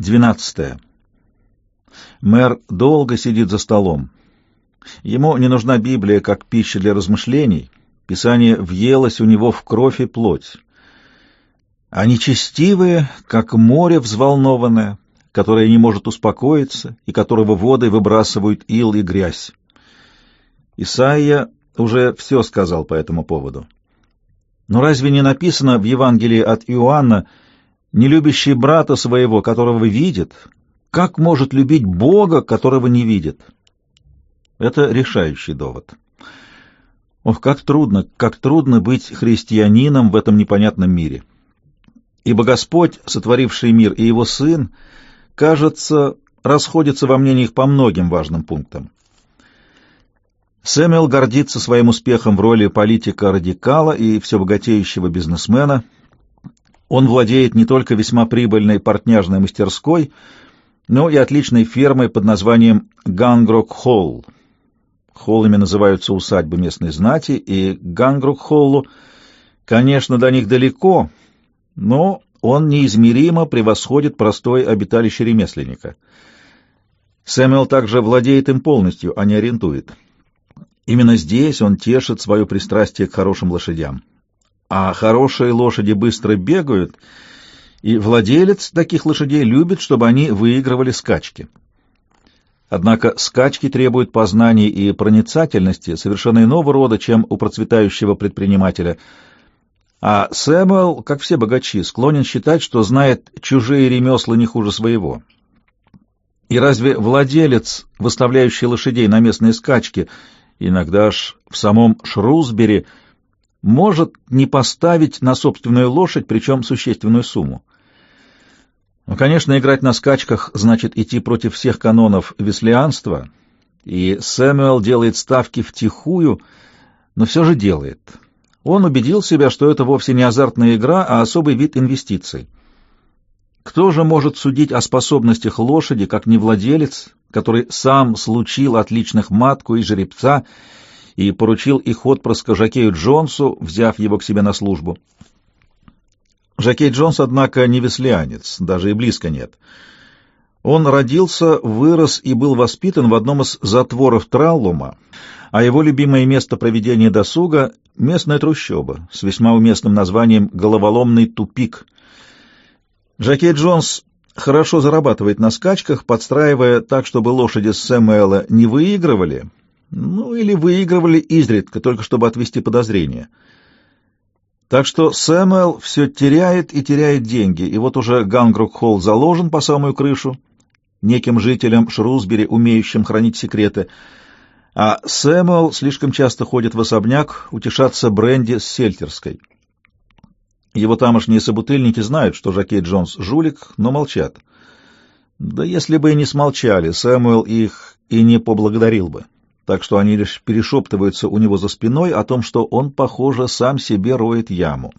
Двенадцатое. Мэр долго сидит за столом. Ему не нужна Библия как пища для размышлений. Писание въелось у него в кровь и плоть. Они честивые, как море взволнованное, которое не может успокоиться и которого воды выбрасывают ил и грязь. Исаия уже все сказал по этому поводу. Но разве не написано в Евангелии от Иоанна, не любящий брата своего, которого видит, как может любить Бога, которого не видит? Это решающий довод. Ох, как трудно, как трудно быть христианином в этом непонятном мире. Ибо Господь, сотворивший мир, и Его Сын, кажется, расходятся во мнениях по многим важным пунктам. Сэмюэл гордится своим успехом в роли политика-радикала и все богатеющего бизнесмена. Он владеет не только весьма прибыльной портняжной мастерской, но и отличной фермой под названием Гангрок-Холл. Холлами называются усадьбы местной знати, и Гангрок-Холлу, конечно, до них далеко, но он неизмеримо превосходит простое обиталище ремесленника. Сэмюэл также владеет им полностью, а не ориентует. Именно здесь он тешит свое пристрастие к хорошим лошадям. А хорошие лошади быстро бегают, и владелец таких лошадей любит, чтобы они выигрывали скачки. Однако скачки требуют познаний и проницательности совершенно иного рода, чем у процветающего предпринимателя. А Сэмюэл, как все богачи, склонен считать, что знает чужие ремесла не хуже своего. И разве владелец, выставляющий лошадей на местные скачки, иногда аж в самом Шрусбери, может не поставить на собственную лошадь, причем существенную сумму. Ну, конечно, играть на скачках значит идти против всех канонов веслианства, и Сэмюэл делает ставки втихую, но все же делает. Он убедил себя, что это вовсе не азартная игра, а особый вид инвестиций. Кто же может судить о способностях лошади, как не владелец, который сам случил отличных матку и жеребца и поручил их отпрыска Жакею Джонсу, взяв его к себе на службу? Жакей Джонс, однако, не веслянец, даже и близко нет. Он родился, вырос и был воспитан в одном из затворов Траллума, а его любимое место проведения досуга — местная трущоба с весьма уместным названием «Головоломный тупик». Жакей Джонс хорошо зарабатывает на скачках, подстраивая так, чтобы лошади Сэмуэла не выигрывали, ну или выигрывали изредка, только чтобы отвести подозрения. Так что Сэмуэл все теряет и теряет деньги, и вот уже Гангрук-холл заложен по самую крышу, неким жителям Шрусбери, умеющим хранить секреты, а Сэмуэл слишком часто ходит в особняк утешаться бренди с сельтерской. Его тамошние собутыльники знают, что Жакей Джонс — жулик, но молчат. Да если бы и не смолчали, Сэмуэл их и не поблагодарил бы. Так что они лишь перешептываются у него за спиной о том, что он, похоже, сам себе роет яму.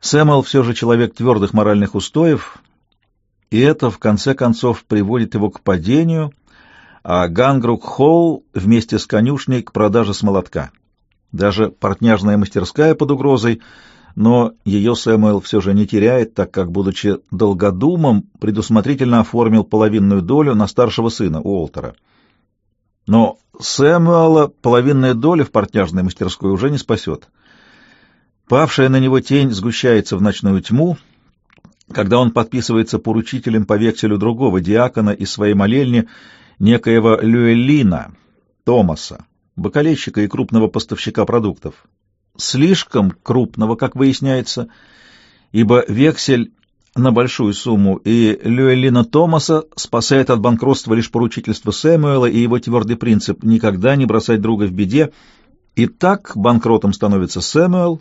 Сэмуэл все же человек твердых моральных устоев, и это, в конце концов, приводит его к падению, а Гангрук Холл вместе с конюшней к продаже с молотка. Даже портняжная мастерская под угрозой, но ее Сэмуэл все же не теряет, так как, будучи долгодумом, предусмотрительно оформил половинную долю на старшего сына Уолтера. Но Сэмуэла половинная доля в портняжной мастерской уже не спасет. Павшая на него тень сгущается в ночную тьму, когда он подписывается поручителем по векселю другого диакона из своей молельни, некоего Люэллина, Томаса, бакалейщика и крупного поставщика продуктов. Слишком крупного, как выясняется, ибо вексель на большую сумму, и Люэлина Томаса спасает от банкротства лишь поручительство Сэмуэла и его твердый принцип никогда не бросать друга в беде. И так банкротом становится Сэмуэл.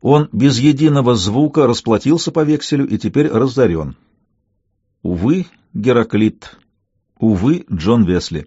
Он без единого звука расплатился по векселю и теперь разорен. Увы, Гераклит, увы, Джон Весли.